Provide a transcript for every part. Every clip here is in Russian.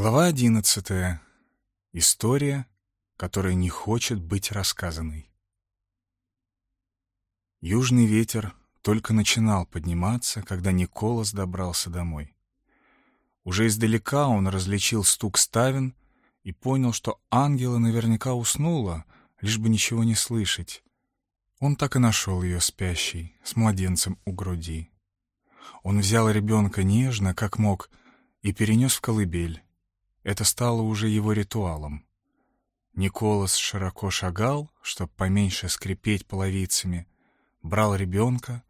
Глава одиннадцатая. История, которая не хочет быть рассказанной. Южный ветер только начинал подниматься, когда Николас добрался домой. Уже издалека он различил стук ставен и понял, что ангела наверняка уснула, лишь бы ничего не слышать. Он так и нашел ее спящей, с младенцем у груди. Он взял ребенка нежно, как мог, и перенес в колыбель. Это стало уже его ритуалом. Николас широко шагал, чтобы поменьше скрипеть половицами, брал ребенка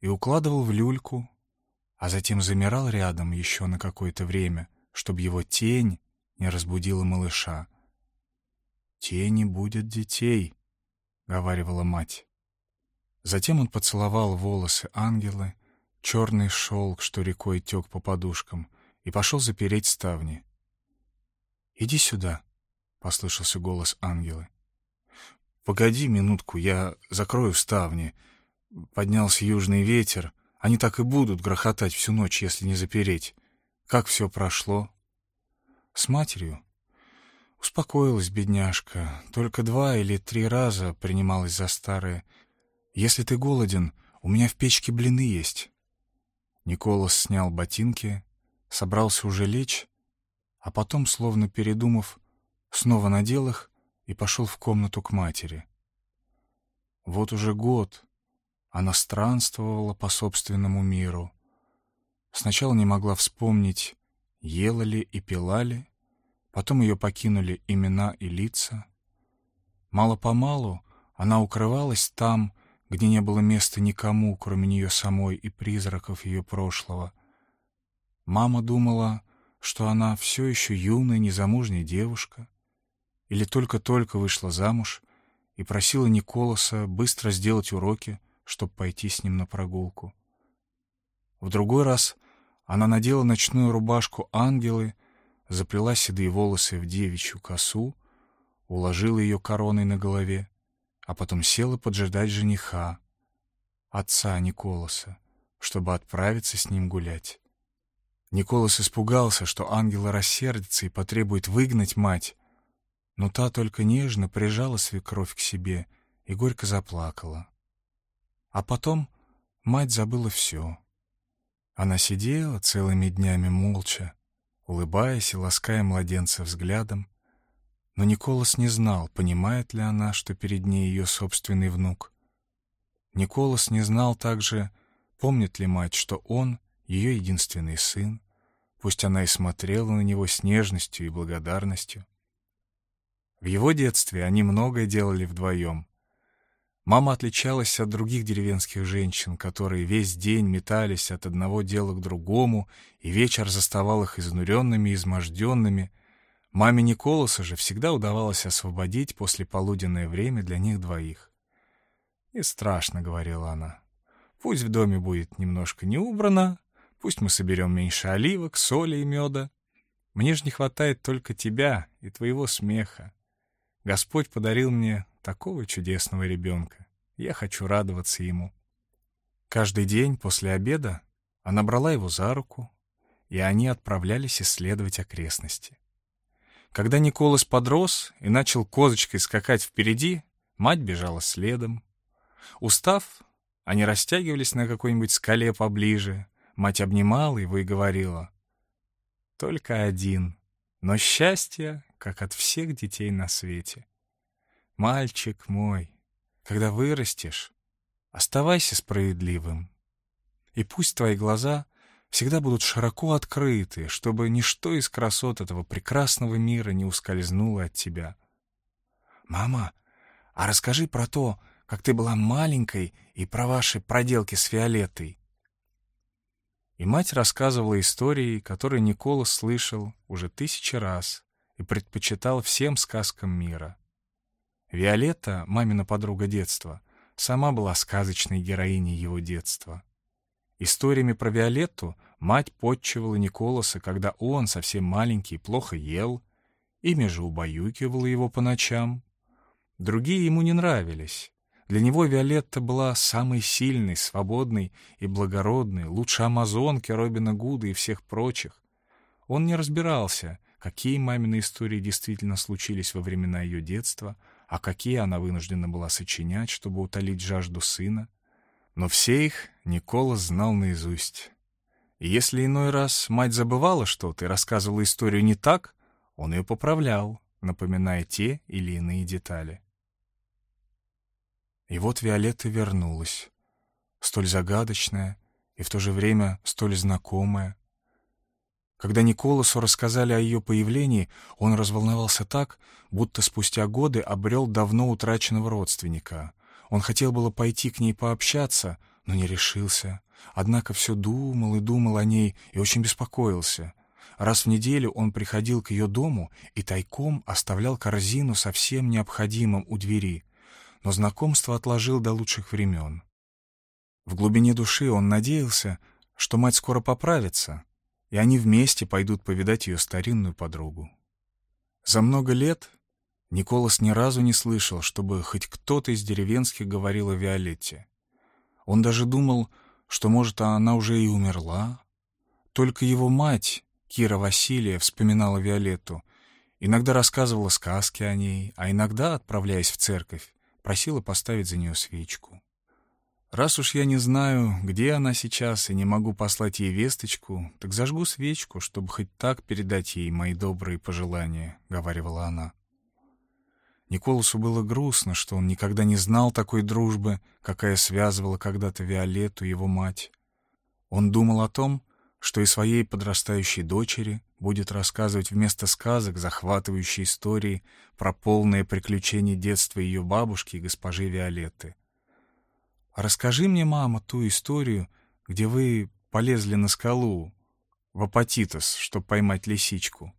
и укладывал в люльку, а затем замирал рядом еще на какое-то время, чтобы его тень не разбудила малыша. «Тени будет детей», — говаривала мать. Затем он поцеловал волосы ангела, черный шелк, что рекой тек по подушкам, и пошел запереть ставни. «Иди сюда», — послышался голос ангела. «Погоди минутку, я закрою ставни». Поднялся южный ветер. Они так и будут грохотать всю ночь, если не запереть. Как все прошло? С матерью? Успокоилась бедняжка. Только два или три раза принималась за старое. Если ты голоден, у меня в печке блины есть. Николас снял ботинки, собрался уже лечь, а потом, словно передумав, снова надел их и пошел в комнату к матери. Вот уже год она странствовала по собственному миру. Сначала не могла вспомнить, ела ли и пила ли, потом ее покинули имена и лица. Мало-помалу она укрывалась там, где не было места никому, кроме нее самой и призраков ее прошлого. Мама думала, что она все еще юная, незамужняя девушка, или только-только вышла замуж и просила Николаса быстро сделать уроки, чтобы пойти с ним на прогулку. В другой раз она надела ночную рубашку ангелы, заплела седые волосы в девичью косу, уложила ее короной на голове, а потом села поджидать жениха, отца Николаса, чтобы отправиться с ним гулять. Николас испугался, что ангела рассердится и потребует выгнать мать, но та только нежно прижала свекровь к себе и горько заплакала. А потом мать забыла все. Она сидела целыми днями молча, улыбаясь и лаская младенца взглядом, но Николас не знал, понимает ли она, что перед ней ее собственный внук. Николас не знал также, помнит ли мать, что он — ее единственный сын, пусть она и смотрела на него с нежностью и благодарностью. В его детстве они многое делали вдвоем. Мама отличалась от других деревенских женщин, которые весь день метались от одного дела к другому, и вечер заставал их изнуренными и изможденными. Маме Николаса же всегда удавалось освободить после полуденное время для них двоих. «Не страшно», — говорила она. «Пусть в доме будет немножко не убрано, Пусть мы соберем меньше оливок, соли и меда. Мне же не хватает только тебя и твоего смеха. Господь подарил мне такого чудесного ребенка. Я хочу радоваться ему. Каждый день после обеда она брала его за руку, и они отправлялись исследовать окрестности. Когда Николас подрос и начал козочкой скакать впереди, мать бежала следом. Устав, они растягивались на какой-нибудь скале поближе, Мать обнимала его и говорила. «Только один, но счастье, как от всех детей на свете. Мальчик мой, когда вырастешь, оставайся справедливым. И пусть твои глаза всегда будут широко открыты, чтобы ничто из красот этого прекрасного мира не ускользнуло от тебя. Мама, а расскажи про то, как ты была маленькой и про ваши проделки с Фиолеттой. И мать рассказывала истории, которые Никола слышал уже тысячи раз и предпочитал всем сказкам мира. Виолетта, мамина подруга детства, сама была сказочной героиней его детства. Историями про Виолетту мать подчивала Николаса, когда он, совсем маленький, плохо ел, ими же убаюкивала его по ночам. Другие ему не нравились, для него Виолетта была самой сильной, свободной и благородной, лучше амазонки Робина Гуда и всех прочих. Он не разбирался, какие мамины истории действительно случились во времена ее детства, а какие она вынуждена была сочинять, чтобы утолить жажду сына. Но все их Никола знал наизусть. И если иной раз мать забывала что-то и рассказывала историю не так, он ее поправлял, напоминая те или иные детали. И вот Виолетта вернулась, столь загадочная и в то же время столь знакомая. Когда Николасу рассказали о ее появлении, он разволновался так, будто спустя годы обрел давно утраченного родственника. Он хотел было пойти к ней пообщаться, но не решился. Однако все думал и думал о ней и очень беспокоился. Раз в неделю он приходил к ее дому и тайком оставлял корзину со всем необходимым у двери, но знакомство отложил до лучших времен. В глубине души он надеялся, что мать скоро поправится, и они вместе пойдут повидать ее старинную подругу. За много лет Николас ни разу не слышал, чтобы хоть кто-то из деревенских говорил о Виолетте. Он даже думал, что, может, она уже и умерла. Только его мать, Кира Василия, вспоминала Виолетту, иногда рассказывала сказки о ней, а иногда, отправляясь в церковь, просила поставить за нее свечку. Раз уж я не знаю, где она сейчас, и не могу послать ей весточку, так зажгу свечку, чтобы хоть так передать ей мои добрые пожелания, — говаривала она. Николасу было грустно, что он никогда не знал такой дружбы, какая связывала когда-то Виолетту, его мать. Он думал о том, что и своей подрастающей дочери будет рассказывать вместо сказок захватывающие истории про полное приключение детства ее бабушки и госпожи Виолетты. «Расскажи мне, мама, ту историю, где вы полезли на скалу, в апатитос, чтобы поймать лисичку».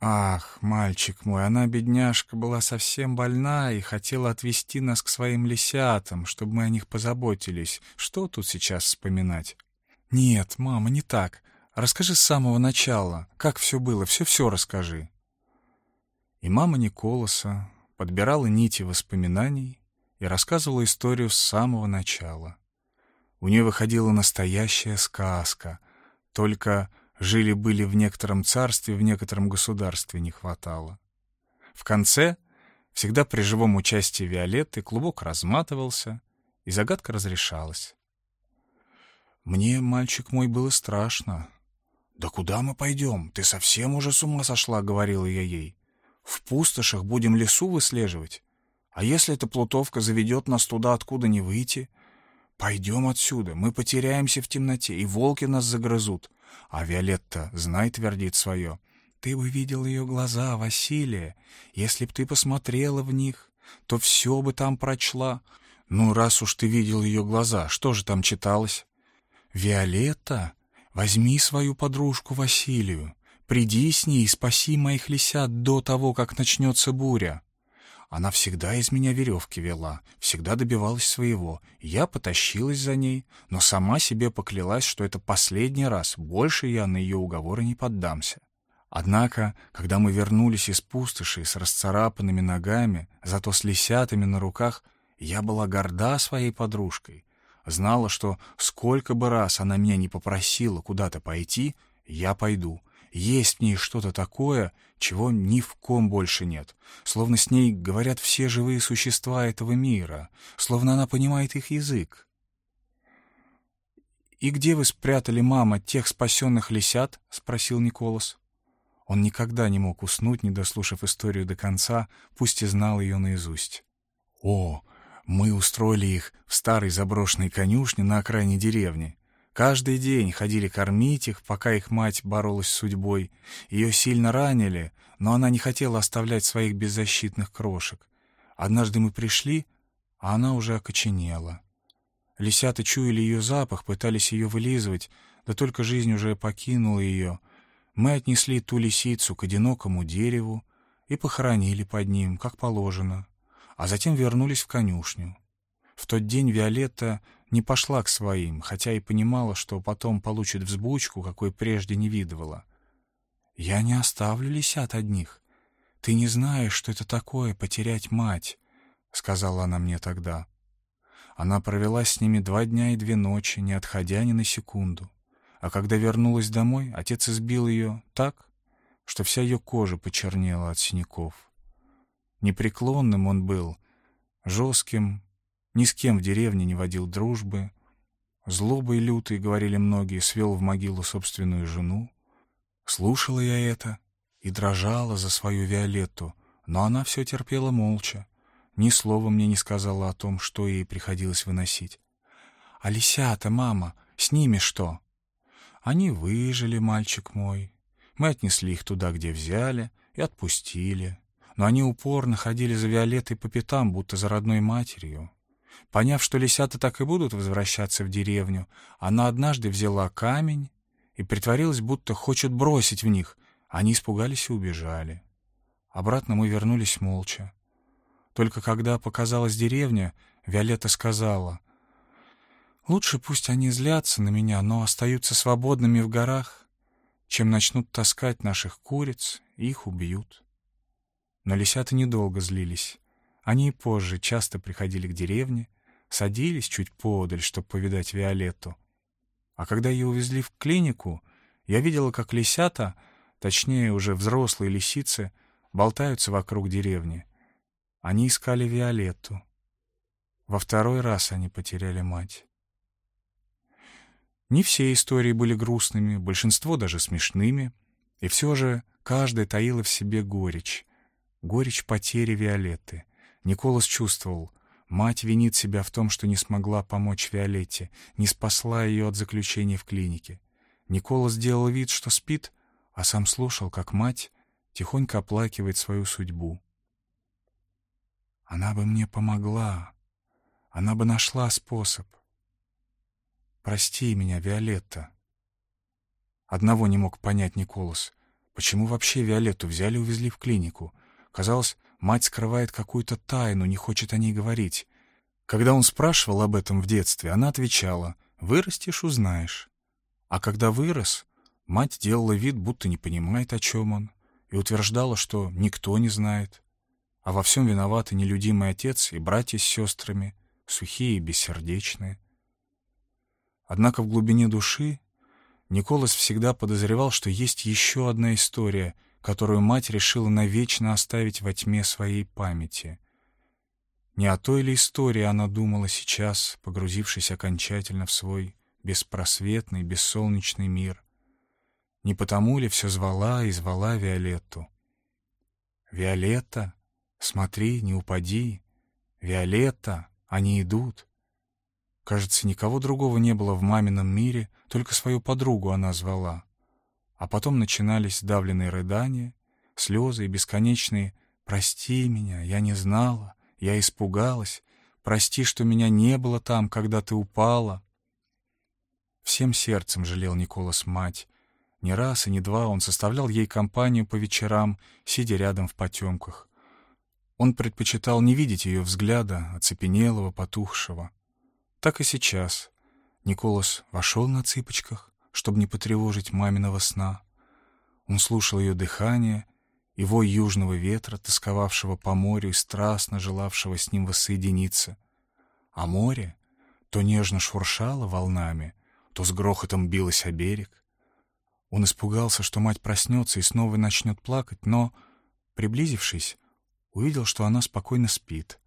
«Ах, мальчик мой, она, бедняжка, была совсем больна и хотела отвезти нас к своим лисятам, чтобы мы о них позаботились. Что тут сейчас вспоминать?» «Нет, мама, не так. Расскажи с самого начала, как все было, все-все расскажи». И мама Николаса подбирала нити воспоминаний, и рассказывала историю с самого начала. У нее выходила настоящая сказка, только жили-были в некотором царстве, в некотором государстве не хватало. В конце, всегда при живом участии Виолетты, клубок разматывался, и загадка разрешалась. Мне, мальчик мой, было страшно. «Да куда мы пойдем? Ты совсем уже с ума сошла», — говорила я ей. «В пустошах будем лесу выслеживать. А если эта плутовка заведет нас туда, откуда не выйти? Пойдем отсюда, мы потеряемся в темноте, и волки нас загрызут. А Виолетта, знай, твердит свое. Ты бы видел ее глаза, Василия. Если б ты посмотрела в них, то все бы там прочла. Ну, раз уж ты видел ее глаза, что же там читалось? Виолетта, возьми свою подружку Василию. Приди с ней и спаси моих лисят до того, как начнется буря. Она всегда из меня веревки вела, всегда добивалась своего. Я потащилась за ней, но сама себе поклялась, что это последний раз, больше я на ее уговоры не поддамся. Однако, когда мы вернулись из пустоши с расцарапанными ногами, зато с лисятами на руках, я была горда своей подружкой. Знала, что сколько бы раз она меня не попросила куда-то пойти, я пойду, есть в ней что-то такое, чего ни в ком больше нет. Словно с ней говорят все живые существа этого мира. Словно она понимает их язык. «И где вы спрятали, мама, тех спасенных лисят?» — спросил Николас. Он никогда не мог уснуть, не дослушав историю до конца, пусть и знал ее наизусть. «О, мы устроили их в старой заброшенной конюшне на окраине деревни. Каждый день ходили кормить их, пока их мать боролась с судьбой. Ее сильно ранили, но она не хотела оставлять своих беззащитных крошек. Однажды мы пришли, а она уже окоченела. Лисята чуяли ее запах, пытались ее вылизывать, да только жизнь уже покинула ее. Мы отнесли ту лисицу к одинокому дереву и похоронили под ним, как положено, а затем вернулись в конюшню. В тот день Виолетта не пошла к своим, хотя и понимала, что потом получит взбучку, какой прежде не видывала. «Я не оставлю лисят одних. Ты не знаешь, что это такое — потерять мать», — сказала она мне тогда. Она провела с ними два дня и две ночи, не отходя ни на секунду. А когда вернулась домой, отец избил ее так, что вся ее кожа почернела от синяков. Непреклонным он был, жестким, ни с кем в деревне не водил дружбы, злобой лютой, говорили многие, свел в могилу собственную жену. Слушала я это и дрожала за свою Виолетту, но она все терпела молча, ни слова мне не сказала о том, что ей приходилось выносить. «А лисята, мама, с ними что?» «Они выжили, мальчик мой. Мы отнесли их туда, где взяли, и отпустили. Но они упорно ходили за Виолеттой по пятам, будто за родной матерью. Поняв, что лисята так и будут возвращаться в деревню, она однажды взяла камень и притворилась, будто хочет бросить в них. Они испугались и убежали. Обратно мы вернулись молча. Только когда показалась деревня, Виолетта сказала, «Лучше пусть они злятся на меня, но остаются свободными в горах, чем начнут таскать наших куриц, и их убьют». Но лисята недолго злились. Они и позже часто приходили к деревне, садились чуть поодаль, чтобы повидать Виолетту. А когда ее увезли в клинику, я видела, как лисята, точнее уже взрослые лисицы, болтаются вокруг деревни — они искали Виолетту. Во второй раз они потеряли мать. Не все истории были грустными, большинство даже смешными, и все же каждая таила в себе горечь. Горечь потери Виолетты. Николас чувствовал, мать винит себя в том, что не смогла помочь Виолетте, не спасла ее от заключения в клинике. Николас сделал вид, что спит, а сам слушал, как мать тихонько оплакивает свою судьбу. Она бы мне помогла. Она бы нашла способ. Прости меня, Виолетта. Одного не мог понять Николас. Почему вообще Виолетту взяли и увезли в клинику? Казалось, мать скрывает какую-то тайну, не хочет о ней говорить. Когда он спрашивал об этом в детстве, она отвечала «Вырастешь — узнаешь». А когда вырос, мать делала вид, будто не понимает, о чем он, и утверждала, что никто не знает а во всем виноваты нелюдимый отец и братья с сестрами, сухие и бессердечные. Однако в глубине души Николас всегда подозревал, что есть еще одна история, которую мать решила навечно оставить во тьме своей памяти. Не о той ли истории она думала сейчас, погрузившись окончательно в свой беспросветный, бессолнечный мир? Не потому ли все звала и звала Виолетту? «Виолетта!» Смотри, не упади. Виолетта, они идут. Кажется, никого другого не было в мамином мире, только свою подругу она звала. А потом начинались давленные рыдания, слезы и бесконечные «Прости меня, я не знала, я испугалась, прости, что меня не было там, когда ты упала». Всем сердцем жалел Николас мать. Не раз и не два он составлял ей компанию по вечерам, сидя рядом в потемках. Он предпочитал не видеть ее взгляда, оцепенелого, потухшего. Так и сейчас. Николас вошел на цыпочках, чтобы не потревожить маминого сна. Он слушал ее дыхание, его южного ветра, тосковавшего по морю и страстно желавшего с ним воссоединиться. А море то нежно шуршало волнами, то с грохотом билось о берег. Он испугался, что мать проснется и снова начнет плакать, но, приблизившись, увидел, что она спокойно спит.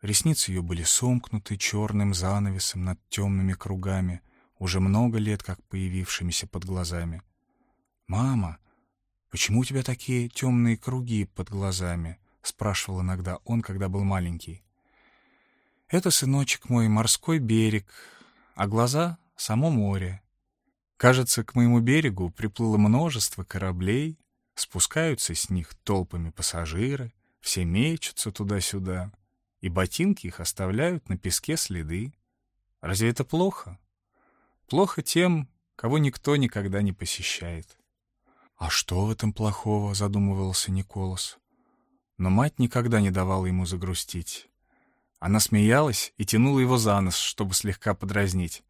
Ресницы ее были сомкнуты черным занавесом над темными кругами, уже много лет как появившимися под глазами. «Мама, почему у тебя такие темные круги под глазами?» — спрашивал иногда он, когда был маленький. «Это, сыночек мой, морской берег, а глаза — само море. Кажется, к моему берегу приплыло множество кораблей, спускаются с них толпами пассажиры, все мечутся туда-сюда, и ботинки их оставляют на песке следы. Разве это плохо? Плохо тем, кого никто никогда не посещает. «А что в этом плохого?» — задумывался Николас. Но мать никогда не давала ему загрустить. Она смеялась и тянула его за нос, чтобы слегка подразнить.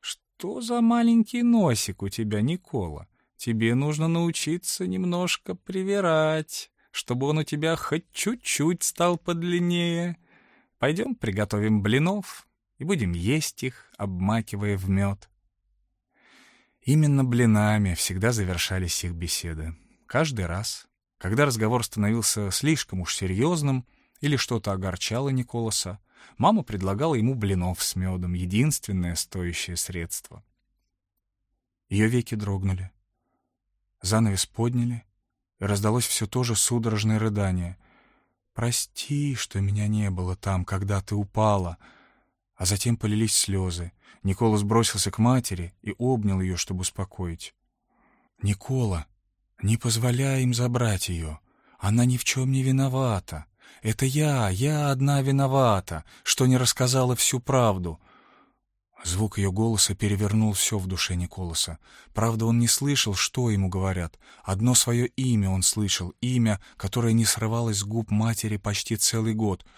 «Что за маленький носик у тебя, Никола? Тебе нужно научиться немножко привирать» чтобы он у тебя хоть чуть-чуть стал подлиннее. Пойдем приготовим блинов и будем есть их, обмакивая в мед. Именно блинами всегда завершались их беседы. Каждый раз, когда разговор становился слишком уж серьезным или что-то огорчало Николаса, мама предлагала ему блинов с медом, единственное стоящее средство. Ее веки дрогнули. Занавес подняли, и раздалось все то же судорожное рыдание. «Прости, что меня не было там, когда ты упала», а затем полились слезы. Никола сбросился к матери и обнял ее, чтобы успокоить. «Никола, не позволяй им забрать ее. Она ни в чем не виновата. Это я, я одна виновата, что не рассказала всю правду». Звук ее голоса перевернул все в душе Николаса. Правда, он не слышал, что ему говорят. Одно свое имя он слышал, имя, которое не срывалось с губ матери почти целый год —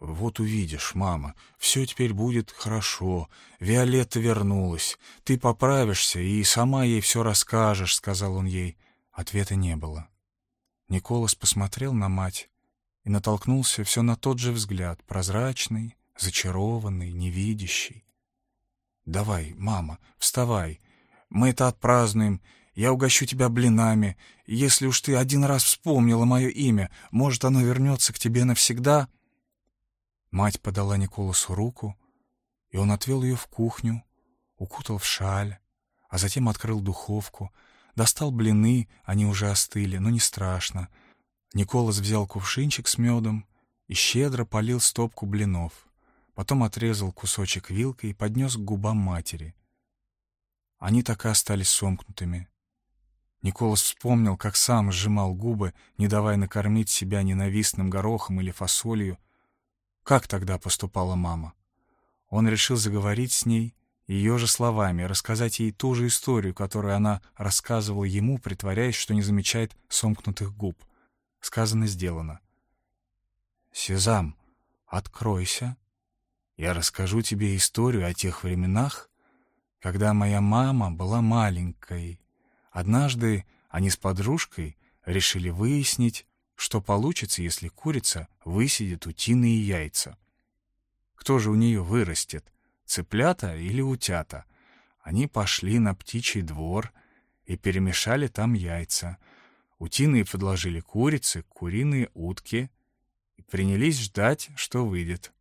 «Вот увидишь, мама, все теперь будет хорошо. Виолетта вернулась. Ты поправишься и сама ей все расскажешь», — сказал он ей. Ответа не было. Николас посмотрел на мать и натолкнулся все на тот же взгляд, прозрачный, зачарованный, невидящий. «Давай, мама, вставай. Мы это отпразднуем. Я угощу тебя блинами. Если уж ты один раз вспомнила мое имя, может, оно вернется к тебе навсегда?» Мать подала Николасу руку, и он отвел ее в кухню, укутал в шаль, а затем открыл духовку, достал блины, они уже остыли, но не страшно. Николас взял кувшинчик с медом и щедро полил стопку блинов, потом отрезал кусочек вилкой и поднес к губам матери. Они так и остались сомкнутыми. Николас вспомнил, как сам сжимал губы, не давая накормить себя ненавистным горохом или фасолью, как тогда поступала мама? Он решил заговорить с ней ее же словами, рассказать ей ту же историю, которую она рассказывала ему, притворяясь, что не замечает сомкнутых губ. Сказано, сделано. «Сезам, откройся. Я расскажу тебе историю о тех временах, когда моя мама была маленькой. Однажды они с подружкой решили выяснить, что получится, если курица высидит утиные яйца? Кто же у нее вырастет, цыплята или утята? Они пошли на птичий двор и перемешали там яйца. Утиные подложили курицы, куриные утки и принялись ждать, что выйдет.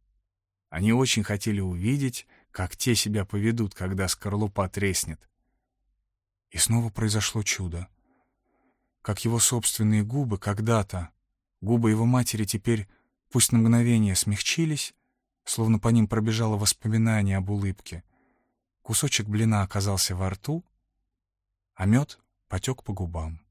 Они очень хотели увидеть, как те себя поведут, когда скорлупа треснет. И снова произошло чудо как его собственные губы когда-то. Губы его матери теперь, пусть на мгновение, смягчились, словно по ним пробежало воспоминание об улыбке. Кусочек блина оказался во рту, а мед потек по губам.